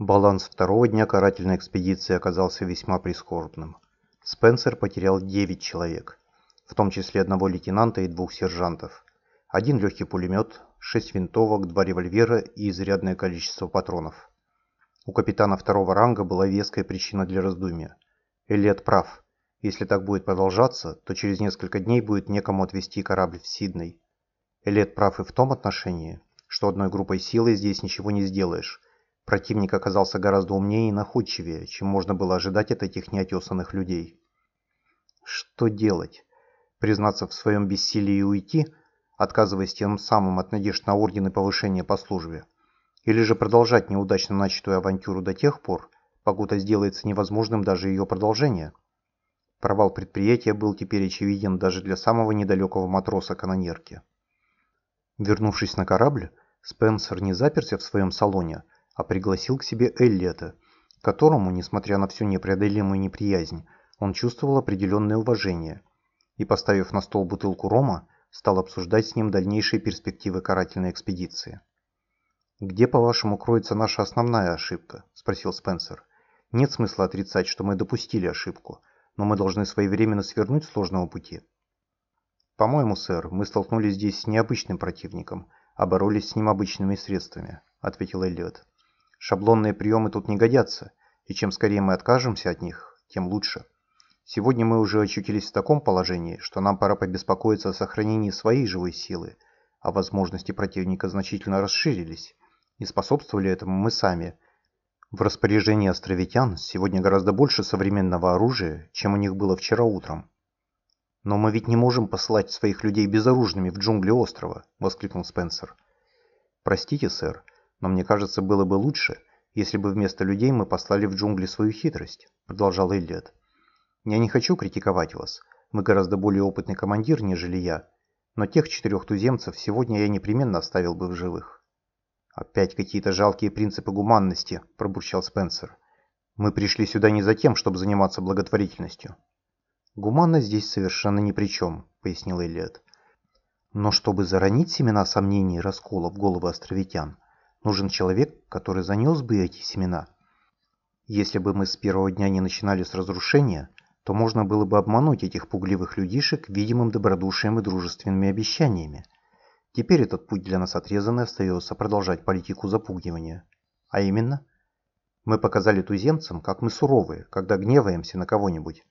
Баланс второго дня карательной экспедиции оказался весьма прискорбным. Спенсер потерял 9 человек, в том числе одного лейтенанта и двух сержантов. Один легкий пулемет, 6 винтовок, два револьвера и изрядное количество патронов. У капитана второго ранга была веская причина для раздумья. Элliot прав. Если так будет продолжаться, то через несколько дней будет некому отвезти корабль в Сидней. Элliot прав и в том отношении, что одной группой силы здесь ничего не сделаешь, Противник оказался гораздо умнее и находчивее, чем можно было ожидать от этих неотесанных людей. Что делать? Признаться в своем бессилии и уйти, отказываясь тем самым от надежд на орден и повышение по службе? Или же продолжать неудачно начатую авантюру до тех пор, покуда сделается невозможным даже ее продолжение? Провал предприятия был теперь очевиден даже для самого недалекого матроса-канонерки. Вернувшись на корабль, Спенсер не заперся в своем салоне, а пригласил к себе Эллиота, которому, несмотря на всю непреодолимую неприязнь, он чувствовал определенное уважение, и, поставив на стол бутылку рома, стал обсуждать с ним дальнейшие перспективы карательной экспедиции. «Где, по-вашему, кроется наша основная ошибка?» – спросил Спенсер. «Нет смысла отрицать, что мы допустили ошибку, но мы должны своевременно свернуть с сложного пути». «По-моему, сэр, мы столкнулись здесь с необычным противником, а боролись с ним обычными средствами», – ответил Эллиот. Шаблонные приемы тут не годятся, и чем скорее мы откажемся от них, тем лучше. Сегодня мы уже очутились в таком положении, что нам пора побеспокоиться о сохранении своей живой силы, а возможности противника значительно расширились, и способствовали этому мы сами. В распоряжении островитян сегодня гораздо больше современного оружия, чем у них было вчера утром. «Но мы ведь не можем послать своих людей безоружными в джунгли острова», — воскликнул Спенсер. «Простите, сэр, но мне кажется, было бы лучше, если бы вместо людей мы послали в джунгли свою хитрость, продолжал Эллиот. Я не хочу критиковать вас. Вы гораздо более опытный командир, нежели я. Но тех четырех туземцев сегодня я непременно оставил бы в живых. Опять какие-то жалкие принципы гуманности, пробурчал Спенсер. Мы пришли сюда не за тем, чтобы заниматься благотворительностью. Гуманность здесь совершенно ни при чем, пояснил Эллиот. Но чтобы заронить семена сомнений и раскола в головы островитян, Нужен человек, который занес бы эти семена. Если бы мы с первого дня не начинали с разрушения, то можно было бы обмануть этих пугливых людишек видимым добродушием и дружественными обещаниями. Теперь этот путь для нас отрезан и остается продолжать политику запугивания. А именно, мы показали туземцам, как мы суровые, когда гневаемся на кого-нибудь.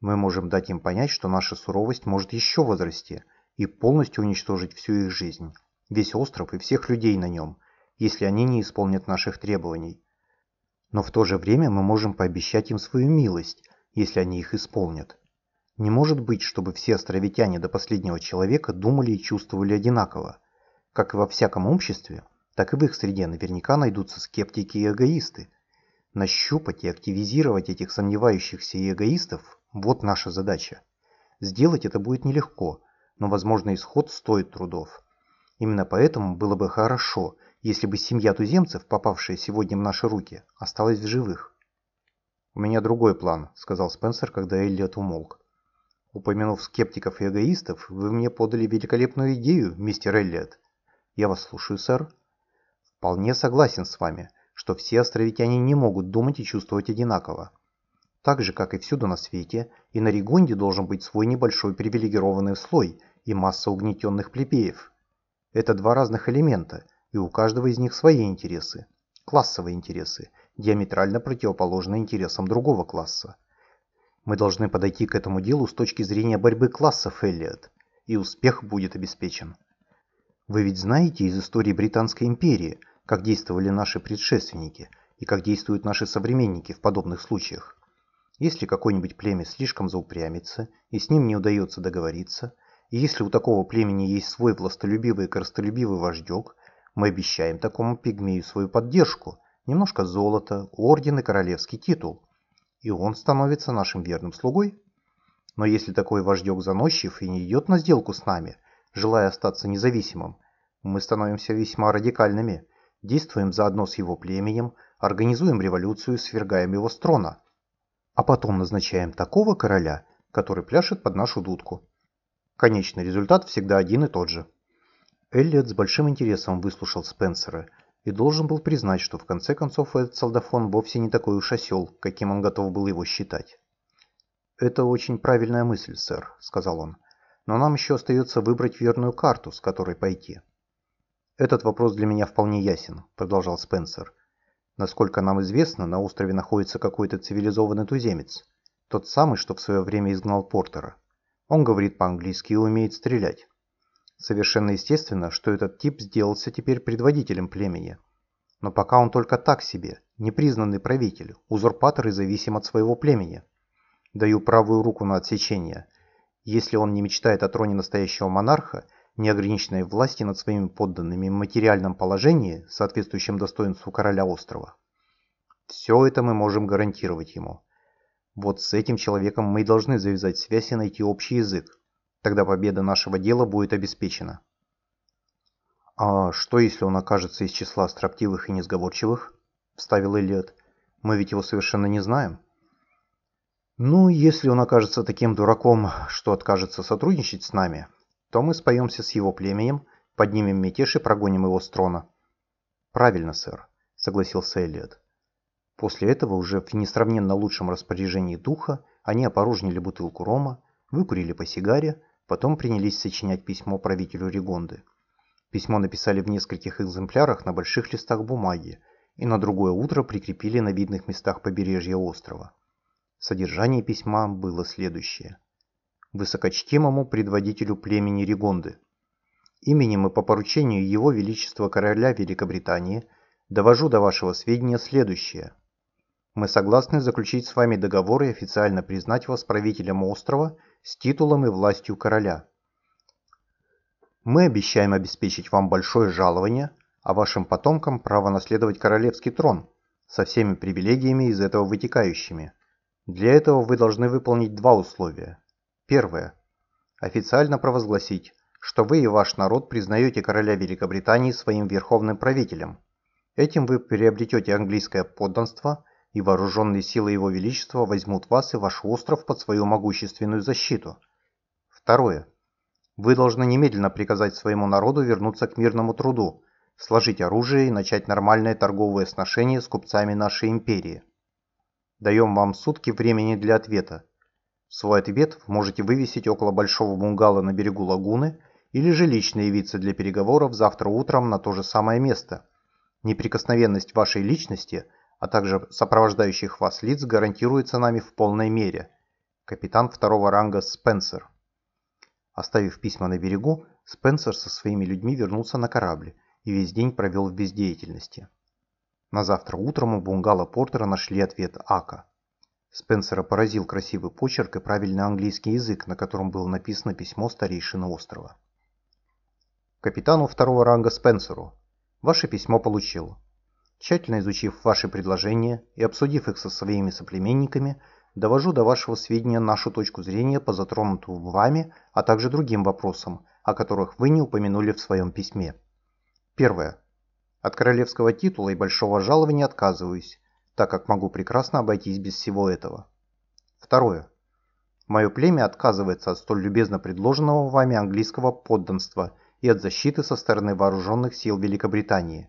Мы можем дать им понять, что наша суровость может еще возрасти и полностью уничтожить всю их жизнь, весь остров и всех людей на нем, если они не исполнят наших требований. Но в то же время мы можем пообещать им свою милость, если они их исполнят. Не может быть, чтобы все островитяне до последнего человека думали и чувствовали одинаково. Как и во всяком обществе, так и в их среде наверняка найдутся скептики и эгоисты. Нащупать и активизировать этих сомневающихся и эгоистов – вот наша задача. Сделать это будет нелегко, но, возможно, исход стоит трудов. Именно поэтому было бы хорошо, если бы семья туземцев, попавшая сегодня в наши руки, осталась в живых. «У меня другой план», — сказал Спенсер, когда Эллиот умолк. «Упомянув скептиков и эгоистов, вы мне подали великолепную идею, мистер Эллиот. Я вас слушаю, сэр. Вполне согласен с вами, что все островитяне не могут думать и чувствовать одинаково. Так же, как и всюду на свете, и на Ригонде должен быть свой небольшой привилегированный слой и масса угнетенных плебеев. Это два разных элемента, и у каждого из них свои интересы, классовые интересы, диаметрально противоположные интересам другого класса. Мы должны подойти к этому делу с точки зрения борьбы классов, Эллиот, и успех будет обеспечен. Вы ведь знаете из истории Британской империи, как действовали наши предшественники и как действуют наши современники в подобных случаях. Если какое-нибудь племя слишком заупрямится и с ним не удается договориться, и если у такого племени есть свой властолюбивый и коростолюбивый вождек, мы обещаем такому пигмею свою поддержку, немножко золота, орден и королевский титул. И он становится нашим верным слугой. Но если такой вождек заносчив и не идет на сделку с нами, желая остаться независимым, мы становимся весьма радикальными, действуем заодно с его племенем, организуем революцию и свергаем его с трона. А потом назначаем такого короля, который пляшет под нашу дудку. Конечный результат всегда один и тот же. Эллиот с большим интересом выслушал Спенсера, и должен был признать, что в конце концов этот солдафон вовсе не такой уж осел, каким он готов был его считать. «Это очень правильная мысль, сэр», — сказал он. «Но нам еще остается выбрать верную карту, с которой пойти». «Этот вопрос для меня вполне ясен», — продолжал Спенсер. «Насколько нам известно, на острове находится какой-то цивилизованный туземец, тот самый, что в свое время изгнал Портера. Он говорит по-английски и умеет стрелять. Совершенно естественно, что этот тип сделался теперь предводителем племени. Но пока он только так себе, непризнанный правитель, узурпатор и зависим от своего племени. Даю правую руку на отсечение. Если он не мечтает о троне настоящего монарха, неограниченной власти над своими подданными в материальном положении, соответствующем достоинству короля острова. Все это мы можем гарантировать ему. Вот с этим человеком мы и должны завязать связь и найти общий язык, Тогда победа нашего дела будет обеспечена. «А что, если он окажется из числа строптивых и несговорчивых?» – вставил Элliot. «Мы ведь его совершенно не знаем». «Ну, если он окажется таким дураком, что откажется сотрудничать с нами, то мы споемся с его племенем, поднимем мятеж и прогоним его с трона». «Правильно, сэр», – согласился Элliот. После этого уже в несравненно лучшем распоряжении духа они опорожнили бутылку рома, выкурили по сигаре, Потом принялись сочинять письмо правителю Ригонды. Письмо написали в нескольких экземплярах на больших листах бумаги и на другое утро прикрепили на видных местах побережья острова. Содержание письма было следующее. Высокочтимому предводителю племени Ригонды. Именем и по поручению Его Величества Короля Великобритании довожу до вашего сведения следующее. Мы согласны заключить с вами договор и официально признать вас правителем острова – с титулом и властью короля. Мы обещаем обеспечить вам большое жалование, а вашим потомкам право наследовать королевский трон со всеми привилегиями из этого вытекающими. Для этого вы должны выполнить два условия. Первое. Официально провозгласить, что вы и ваш народ признаете короля Великобритании своим верховным правителем. Этим вы приобретете английское подданство – и вооруженные силы Его Величества возьмут вас и ваш остров под свою могущественную защиту. Второе. Вы должны немедленно приказать своему народу вернуться к мирному труду, сложить оружие и начать нормальное торговое сношение с купцами нашей империи. Даем вам сутки времени для ответа. Свой ответ можете вывесить около большого бунгало на берегу лагуны или же лично явиться для переговоров завтра утром на то же самое место. Неприкосновенность вашей личности – а также сопровождающих вас лиц гарантируется нами в полной мере. Капитан второго ранга Спенсер. Оставив письма на берегу, Спенсер со своими людьми вернулся на корабль и весь день провел в бездеятельности. На завтра утром у бунгало Портера нашли ответ Ака. Спенсера поразил красивый почерк и правильный английский язык, на котором было написано письмо старейшины острова. Капитану второго ранга Спенсеру. Ваше письмо получил. Тщательно изучив ваши предложения и обсудив их со своими соплеменниками, довожу до вашего сведения нашу точку зрения по затронутым вами, а также другим вопросам, о которых вы не упомянули в своем письме. Первое. От королевского титула и большого жалования отказываюсь, так как могу прекрасно обойтись без всего этого. Второе. Мое племя отказывается от столь любезно предложенного вами английского подданства и от защиты со стороны вооруженных сил Великобритании.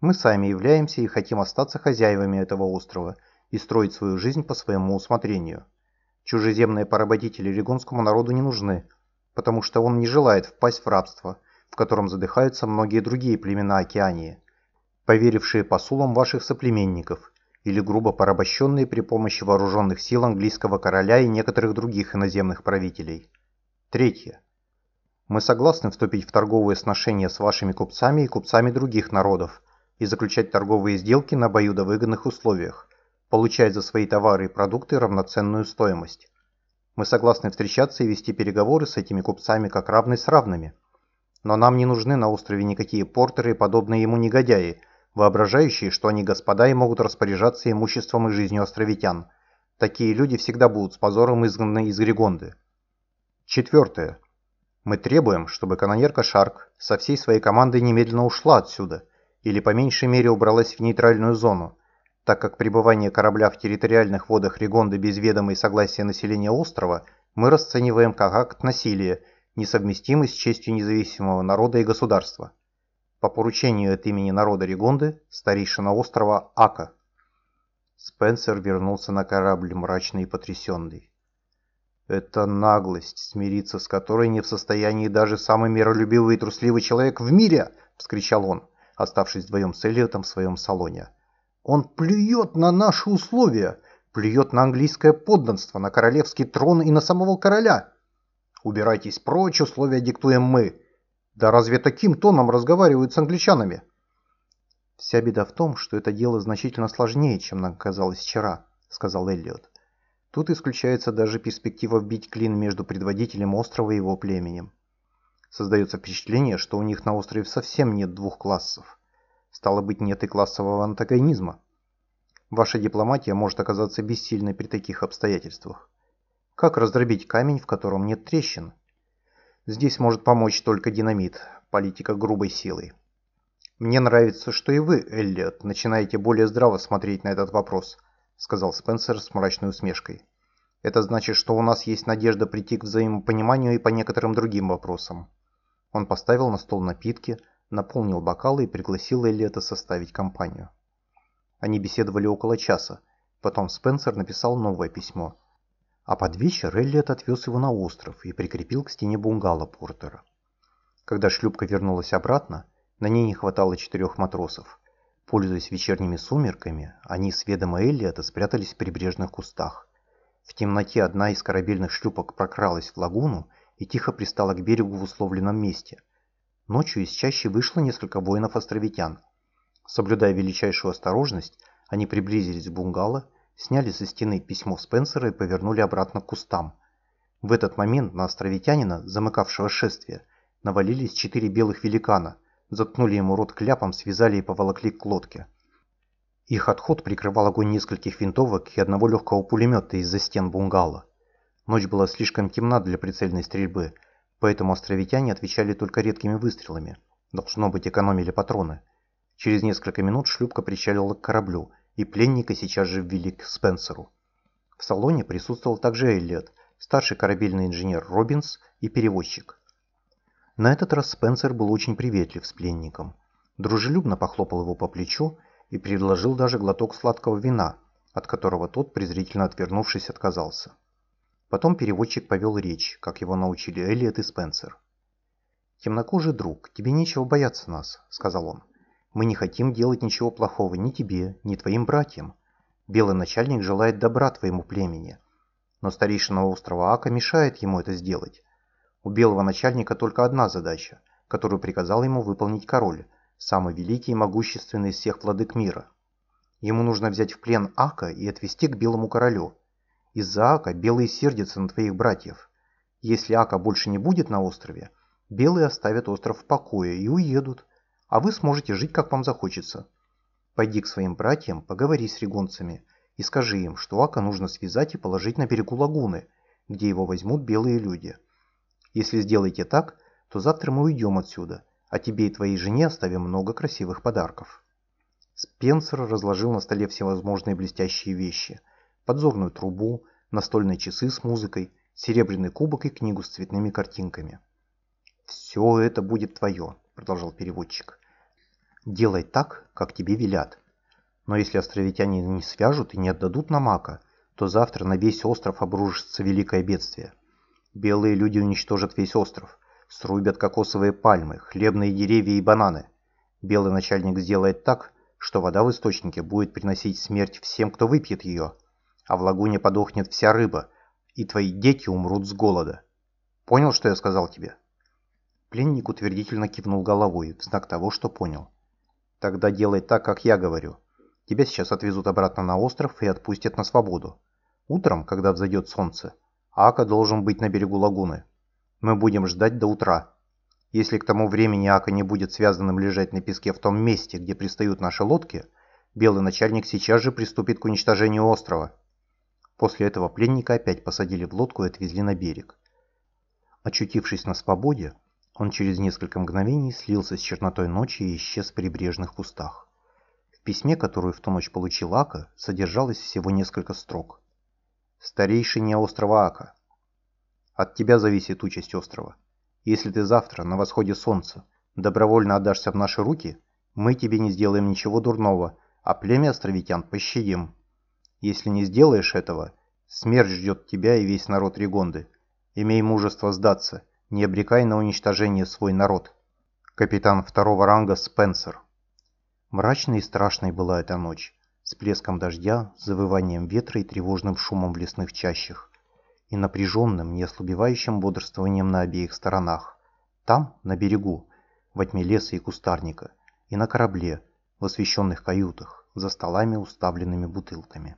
Мы сами являемся и хотим остаться хозяевами этого острова и строить свою жизнь по своему усмотрению. Чужеземные поработители регонскому народу не нужны, потому что он не желает впасть в рабство, в котором задыхаются многие другие племена Океании, поверившие посулам ваших соплеменников или грубо порабощенные при помощи вооруженных сил английского короля и некоторых других иноземных правителей. Третье. Мы согласны вступить в торговые сношения с вашими купцами и купцами других народов, и заключать торговые сделки на обоюдовыгодных условиях, получая за свои товары и продукты равноценную стоимость. Мы согласны встречаться и вести переговоры с этими купцами как равны с равными. Но нам не нужны на острове никакие портеры и подобные ему негодяи, воображающие, что они господа и могут распоряжаться имуществом и жизнью островитян. Такие люди всегда будут с позором изгнаны из Григонды. Четвертое. Мы требуем, чтобы канонерка Шарк со всей своей командой немедленно ушла отсюда – или по меньшей мере убралась в нейтральную зону, так как пребывание корабля в территориальных водах Регонды без ведома и согласия населения острова мы расцениваем как акт насилия, несовместимый с честью независимого народа и государства. По поручению от имени народа Регонды, старейшина острова Ака. Спенсер вернулся на корабль мрачный и потрясенный. Это наглость, смириться с которой не в состоянии даже самый миролюбивый и трусливый человек в мире, вскричал он, оставшись вдвоем с Эллиотом в своем салоне. Он плюет на наши условия, плюет на английское подданство, на королевский трон и на самого короля. Убирайтесь прочь, условия диктуем мы. Да разве таким тоном разговаривают с англичанами? Вся беда в том, что это дело значительно сложнее, чем нам казалось вчера, сказал Эллиот. Тут исключается даже перспектива вбить клин между предводителем острова и его племенем. Создается впечатление, что у них на острове совсем нет двух классов. Стало быть, нет и классового антагонизма. Ваша дипломатия может оказаться бессильной при таких обстоятельствах. Как раздробить камень, в котором нет трещин? Здесь может помочь только динамит, политика грубой силой. Мне нравится, что и вы, Эллиот, начинаете более здраво смотреть на этот вопрос, сказал Спенсер с мрачной усмешкой. Это значит, что у нас есть надежда прийти к взаимопониманию и по некоторым другим вопросам. Он поставил на стол напитки, наполнил бокалы и пригласил Эллиота составить компанию. Они беседовали около часа. Потом Спенсер написал новое письмо – а под вечер Эллиот отвез его на остров и прикрепил к стене бунгало Портера. Когда шлюпка вернулась обратно, на ней не хватало четырех матросов. Пользуясь вечерними сумерками, они с ведома Эллиота спрятались в прибрежных кустах. В темноте одна из корабельных шлюпок прокралась в лагуну и тихо пристала к берегу в условленном месте. Ночью из чащи вышло несколько воинов-островитян. Соблюдая величайшую осторожность, они приблизились к бунгало сняли со стены письмо Спенсера и повернули обратно к кустам. В этот момент на островитянина, замыкавшего шествие, навалились четыре белых великана, заткнули ему рот кляпом, связали и поволокли к лодке. Их отход прикрывал огонь нескольких винтовок и одного легкого пулемета из-за стен бунгало. Ночь была слишком темна для прицельной стрельбы, поэтому островитяне отвечали только редкими выстрелами. Должно быть, экономили патроны. Через несколько минут шлюпка причалила к кораблю, и пленника сейчас же ввели к Спенсеру. В салоне присутствовал также Эллиот, старший корабельный инженер Робинс и перевозчик. На этот раз Спенсер был очень приветлив с пленником. Дружелюбно похлопал его по плечу и предложил даже глоток сладкого вина, от которого тот, презрительно отвернувшись, отказался. Потом переводчик повел речь, как его научили Эллиот и Спенсер. «Темнокожий друг, тебе нечего бояться нас», — сказал он. Мы не хотим делать ничего плохого ни тебе, ни твоим братьям. Белый начальник желает добра твоему племени. Но старейшина острова Ака мешает ему это сделать. У белого начальника только одна задача, которую приказал ему выполнить король, самый великий и могущественный из всех владык мира. Ему нужно взять в плен Ака и отвезти к белому королю. Из-за Ака белые сердятся на твоих братьев. Если Ака больше не будет на острове, белые оставят остров в покое и уедут а вы сможете жить, как вам захочется. Пойди к своим братьям, поговори с регонцами и скажи им, что Ака нужно связать и положить на берегу лагуны, где его возьмут белые люди. Если сделаете так, то завтра мы уйдем отсюда, а тебе и твоей жене оставим много красивых подарков». Спенсер разложил на столе всевозможные блестящие вещи. Подзорную трубу, настольные часы с музыкой, серебряный кубок и книгу с цветными картинками. «Все это будет твое», — продолжал переводчик. Делай так, как тебе велят. Но если островитяне не свяжут и не отдадут на Мака, то завтра на весь остров обрушится великое бедствие. Белые люди уничтожат весь остров, срубят кокосовые пальмы, хлебные деревья и бананы. Белый начальник сделает так, что вода в источнике будет приносить смерть всем, кто выпьет ее, а в лагуне подохнет вся рыба, и твои дети умрут с голода. Понял, что я сказал тебе?» Пленник утвердительно кивнул головой в знак того, что понял. Тогда делай так, как я говорю. Тебя сейчас отвезут обратно на остров и отпустят на свободу. Утром, когда взойдет солнце, Ака должен быть на берегу лагуны. Мы будем ждать до утра. Если к тому времени Ака не будет связанным лежать на песке в том месте, где пристают наши лодки, белый начальник сейчас же приступит к уничтожению острова. После этого пленника опять посадили в лодку и отвезли на берег. Очутившись на свободе, он через несколько мгновений слился с чернотой ночи и исчез в прибрежных кустах. В письме, которое в ту ночь получил Ака, содержалось всего несколько строк. «Старейшине острова Ака. От тебя зависит участь острова. Если ты завтра, на восходе солнца, Добровольно отдашься в наши руки, мы тебе не сделаем ничего дурного, а племя островитян пощадим. Если не сделаешь этого, смерть ждет тебя и весь народ Ригонды. Имей мужество сдаться, не обрекай на уничтожение свой народ. Капитан второго ранга Спенсер. Мрачной и страшной была эта ночь, с плеском дождя, завыванием ветра и тревожным шумом в лесных чащах, и напряженным, неослабевающим бодрствованием на обеих сторонах. Там, на берегу, во тьме леса и кустарника, и на корабле, в освещенных каютах, за столами, уставленными бутылками.